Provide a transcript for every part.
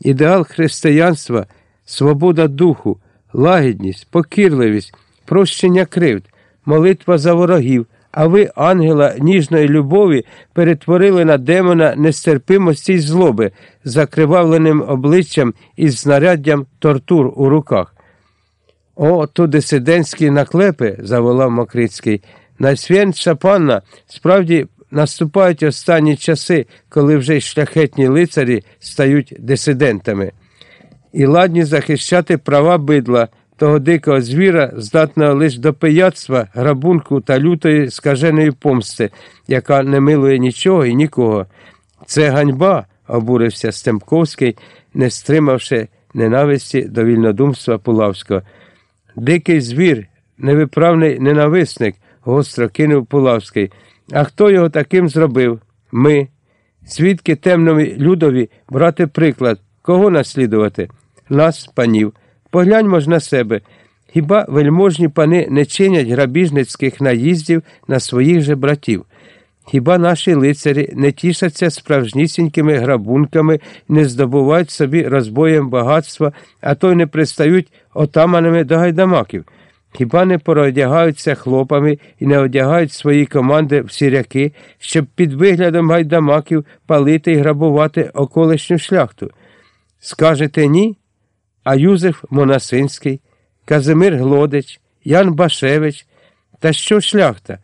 Ідеал християнства, свобода духу, лагідність, покірливість, прощення кривд, молитва за ворогів, а ви, ангела ніжної любові, перетворили на демона нестерпимості й злоби, закривавленим обличчям і знаряддям тортур у руках. О, то дисидентські наклепи, заволав Макрицький. Найсвятша панна, справді наступають останні часи, коли вже й шляхетні лицарі стають дисидентами. І ладні захищати права бидла, того дикого звіра, здатного лише до пияцтва, грабунку та лютої скаженої помсти, яка не милує нічого і нікого. Це ганьба, обурився Стемковський, не стримавши ненависті до вільнодумства Пулавського. Дикий звір, невиправний ненависник, гостро кинув Пулавський. А хто його таким зробив? Ми. Свідки темнові людові брати приклад, кого наслідувати? Нас, панів. Погляньмо ж на себе. Хіба вельможні пани не чинять грабіжницьких наїздів на своїх же братів? Хіба наші лицарі не тішаться справжнісінькими грабунками, не здобувають собі розбоєм багатства, а то й не пристають отаманами до гайдамаків? Хіба не переодягаються хлопами і не одягають свої команди в сіряки, щоб під виглядом гайдамаків палити і грабувати околишню шляхту? Скажете ні? А Юзеф Монасинський, Казимир Глодич, Ян Башевич. Та що шляхта?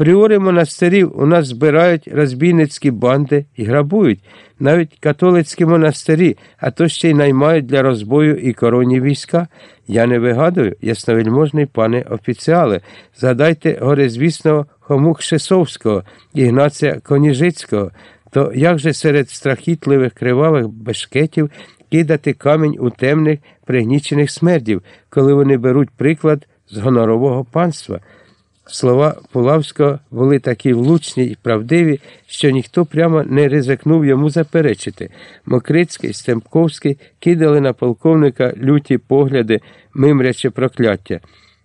Пріори монастирів у нас збирають розбійницькі банди і грабують, навіть католицькі монастирі, а то ще й наймають для розбою і коронні війська. Я не вигадую, ясновельможний пане офіціале, згадайте горизвісного Хому Хшесовського, Ігнація Коніжицького. То як же серед страхітливих кривавих бешкетів кидати камінь у темних пригнічених смердів, коли вони беруть приклад з гонорового панства? Слова Пулавського були такі влучні і правдиві, що ніхто прямо не ризикнув йому заперечити. Мокрицький, Стемпковський кидали на полковника люті погляди, мимряче прокляття.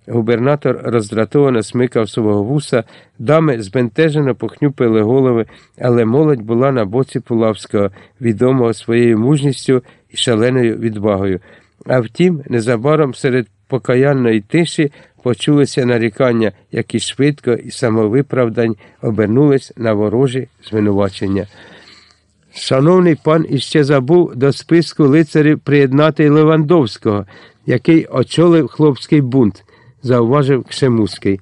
Губернатор роздратовано смикав свого вуса, дами збентежено похнюпили голови, але молодь була на боці Пулавського, відомого своєю мужністю і шаленою відвагою. А втім, незабаром серед покаянної тиші почулися нарікання, які швидко і самовиправдань обернулись на ворожі звинувачення. Шановний пан іще забув до списку лицарів приєднати Левандовського, який очолив хлопський бунт, зауважив Кшемуський.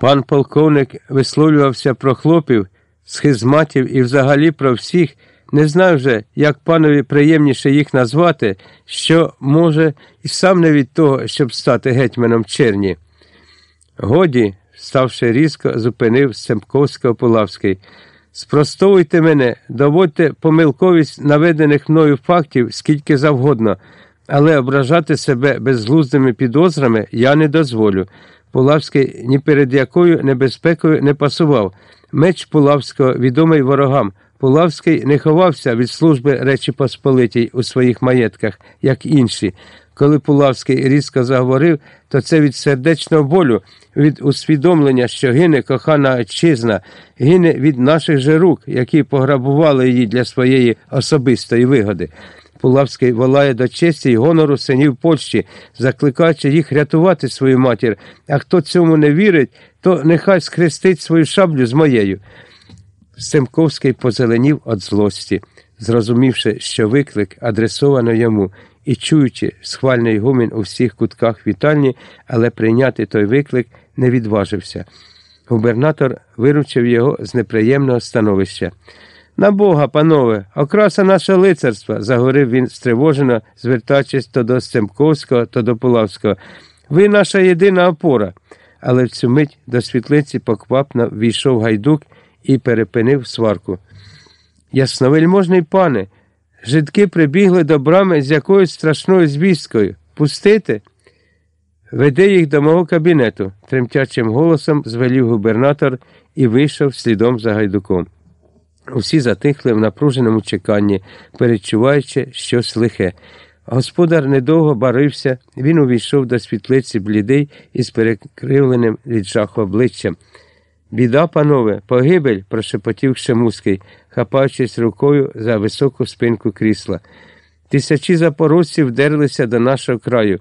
Пан полковник висловлювався про хлопів, схизматів і взагалі про всіх. Не знаю вже, як панові приємніше їх назвати, що, може, і сам не від того, щоб стати гетьманом черні. Годі, ставши різко, зупинив Семковського Пулавський. Спростовуйте мене, доводьте помилковість наведених мною фактів скільки завгодно, але ображати себе безглуздими підозрами я не дозволю. Пулавський ні перед якою небезпекою не пасував. Меч Пулавського відомий ворогам. Пулавський не ховався від служби Речі Посполитій у своїх маєтках, як інші. Коли Пулавський різко заговорив, то це від сердечного болю, від усвідомлення, що гине кохана отчизна, гине від наших же рук, які пограбували її для своєї особистої вигоди. Пулавський волає до честі й гонору синів Польщі, закликаючи їх рятувати свою матір. А хто цьому не вірить, то нехай схрестить свою шаблю з моєю. Семковський позеленів від злості, зрозумівши, що виклик адресовано йому, і чуючи схвальний гумін у всіх кутках вітальні, але прийняти той виклик не відважився. Губернатор виручив його з неприємного становища. На Бога, панове, окраса наше лицарства, загорив він стривожено, звертаючись то до Семковського, то до Пулавського. Ви наша єдина опора. Але в цю мить до світлиці поквапно війшов гайдук і перепинив сварку. Ясновельможний пане, жидки прибігли до брами з якоюсь страшною звісткою. Пустити? Веди їх до мого кабінету, тремтячим голосом звелів губернатор і вийшов слідом за гайдуком. Усі затихли в напруженому чеканні, перечуваючи щось лихе. Господар недовго барився, він увійшов до світлиці блідий із перекривленим від жаху обличчям. Біда, панове, погибель, прошепотів Шемуський, хапаючись рукою за високу спинку крісла. Тисячі запорожців вдерлися до нашого краю.